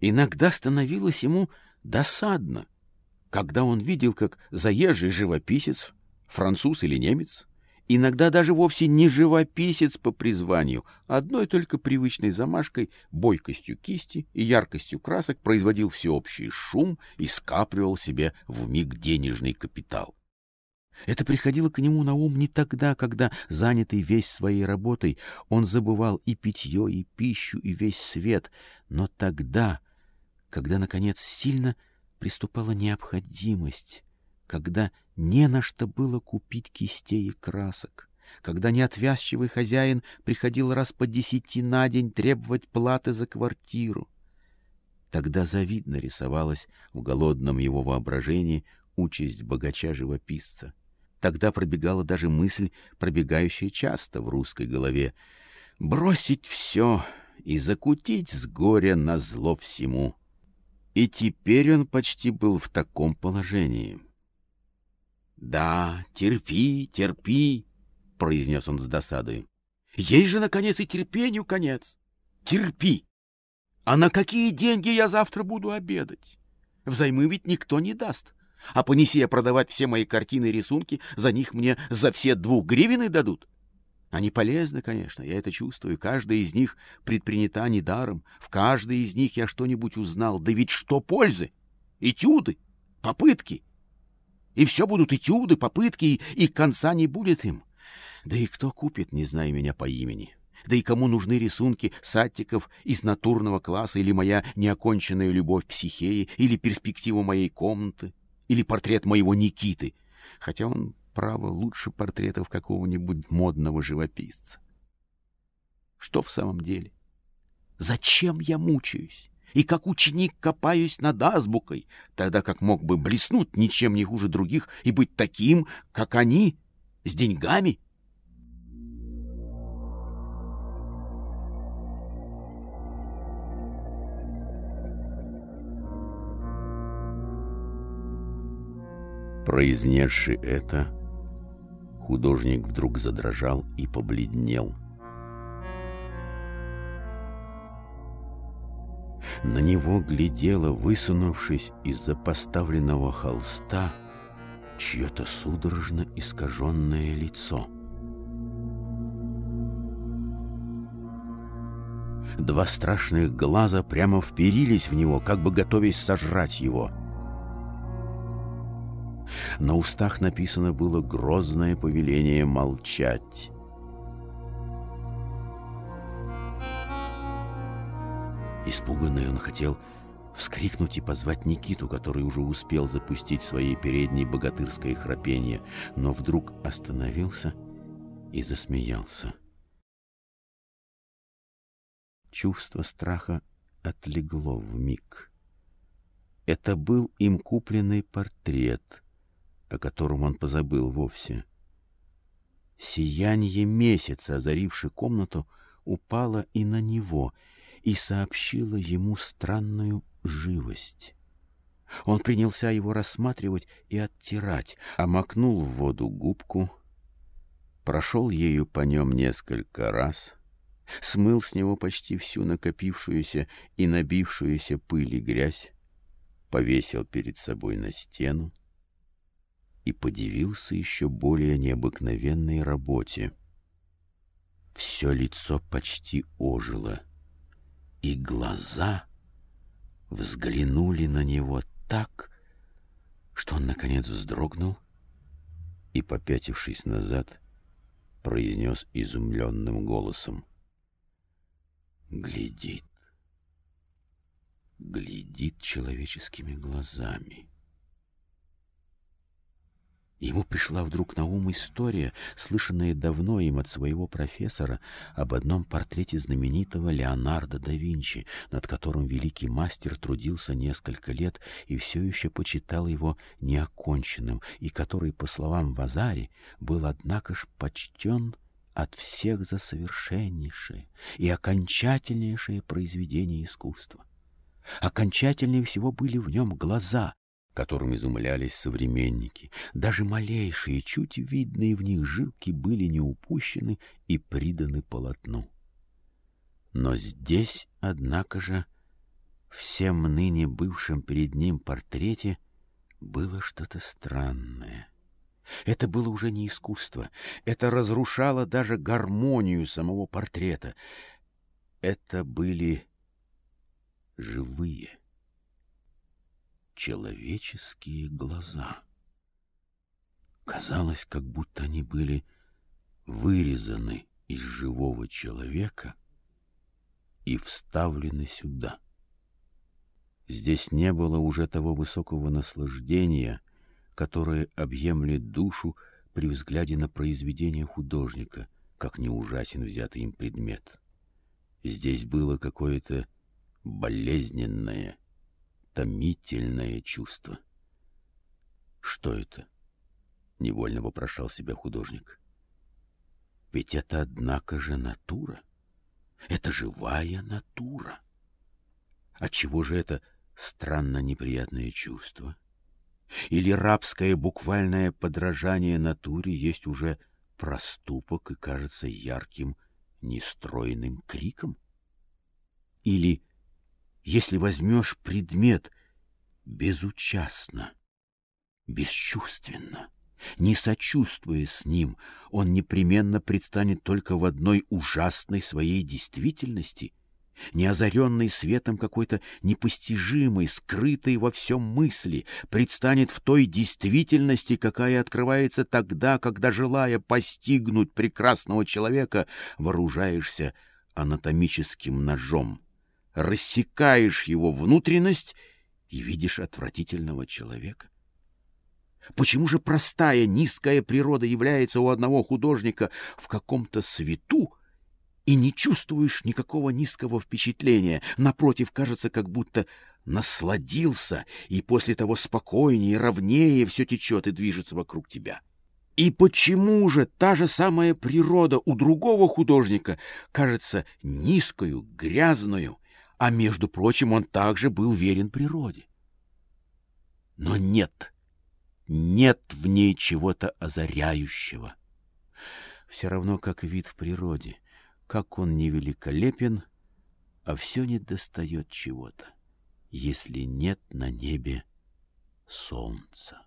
Иногда становилось ему досадно, когда он видел, как заезжий живописец, француз или немец, иногда даже вовсе не живописец по призванию, одной только привычной замашкой, бойкостью кисти и яркостью красок производил всеобщий шум и скапливал себе в миг денежный капитал. Это приходило к нему на ум не тогда, когда, занятый весь своей работой, он забывал и питье, и пищу, и весь свет, но тогда, когда, наконец, сильно приступала необходимость, когда не на что было купить кистей и красок, когда неотвязчивый хозяин приходил раз по десяти на день требовать платы за квартиру. Тогда завидно рисовалась в голодном его воображении участь богача-живописца. Тогда пробегала даже мысль, пробегающая часто в русской голове, бросить все и закутить с горя на зло всему. И теперь он почти был в таком положении. «Да, терпи, терпи», — произнес он с досадой. «Есть же, наконец, и терпению конец. Терпи. А на какие деньги я завтра буду обедать? Взаймы ведь никто не даст. А понеси я продавать все мои картины и рисунки, за них мне за все двух гривен дадут. Они полезны, конечно, я это чувствую. Каждая из них предпринята недаром. В каждой из них я что-нибудь узнал. Да ведь что пользы? Этюды, попытки. И все будут этюды, попытки, и, конца не будет им. Да и кто купит, не зная меня по имени? Да и кому нужны рисунки саттиков из натурного класса или моя неоконченная любовь психеи, или перспектива моей комнаты? или портрет моего Никиты, хотя он, право, лучше портретов какого-нибудь модного живописца. Что в самом деле? Зачем я мучаюсь? И как ученик копаюсь над азбукой, тогда как мог бы блеснуть ничем не хуже других и быть таким, как они, с деньгами? Произнесший это, художник вдруг задрожал и побледнел. На него глядело, высунувшись из-за поставленного холста, чье-то судорожно искаженное лицо. Два страшных глаза прямо вперились в него, как бы готовясь сожрать его — на устах написано было грозное повеление молчать. Испуганный он хотел вскрикнуть и позвать Никиту, который уже успел запустить в своей передней богатырское храпение, но вдруг остановился и засмеялся. Чувство страха отлегло в миг. Это был им купленный портрет — о котором он позабыл вовсе. Сияние месяца, озарившее комнату, упало и на него и сообщило ему странную живость. Он принялся его рассматривать и оттирать, омакнул в воду губку, прошел ею по нем несколько раз, смыл с него почти всю накопившуюся и набившуюся пыль и грязь, повесил перед собой на стену, и подивился еще более необыкновенной работе. Все лицо почти ожило, и глаза взглянули на него так, что он, наконец, вздрогнул и, попятившись назад, произнес изумленным голосом. «Глядит, глядит человеческими глазами». Ему пришла вдруг на ум история, слышанная давно им от своего профессора, об одном портрете знаменитого Леонардо да Винчи, над которым великий мастер трудился несколько лет и все еще почитал его неоконченным, и который, по словам Вазари, был, однако ж, почтен от всех за совершеннейшее и окончательнейшее произведение искусства. Окончательнее всего были в нем глаза, которым изумлялись современники. Даже малейшие, чуть видные в них жилки были не упущены и приданы полотну. Но здесь, однако же, всем ныне бывшем перед ним портрете было что-то странное. Это было уже не искусство. Это разрушало даже гармонию самого портрета. Это были живые человеческие глаза. Казалось, как будто они были вырезаны из живого человека и вставлены сюда. Здесь не было уже того высокого наслаждения, которое объемлет душу при взгляде на произведение художника, как не ужасен взятый им предмет. Здесь было какое-то болезненное, томительное чувство. Что это? Невольно вопрошал себя художник. Ведь это, однако же, натура. Это живая натура. Отчего же это странно неприятное чувство? Или рабское буквальное подражание натуре есть уже проступок и кажется ярким, нестройным криком? Или, если возьмешь предмет безучастно, бесчувственно, не сочувствуя с ним, он непременно предстанет только в одной ужасной своей действительности, не озаренный светом какой-то непостижимой, скрытой во всем мысли, предстанет в той действительности, какая открывается тогда, когда, желая постигнуть прекрасного человека, вооружаешься анатомическим ножом, рассекаешь его внутренность и видишь отвратительного человека. Почему же простая, низкая природа является у одного художника в каком-то свету, и не чувствуешь никакого низкого впечатления. Напротив, кажется, как будто насладился, и после того спокойнее ровнее все течет и движется вокруг тебя. И почему же та же самая природа у другого художника кажется низкою, грязную, а, между прочим, он также был верен природе? Но нет, нет в ней чего-то озаряющего. Все равно, как вид в природе — как он не великолепен, а все не достает чего-то, если нет на небе солнца.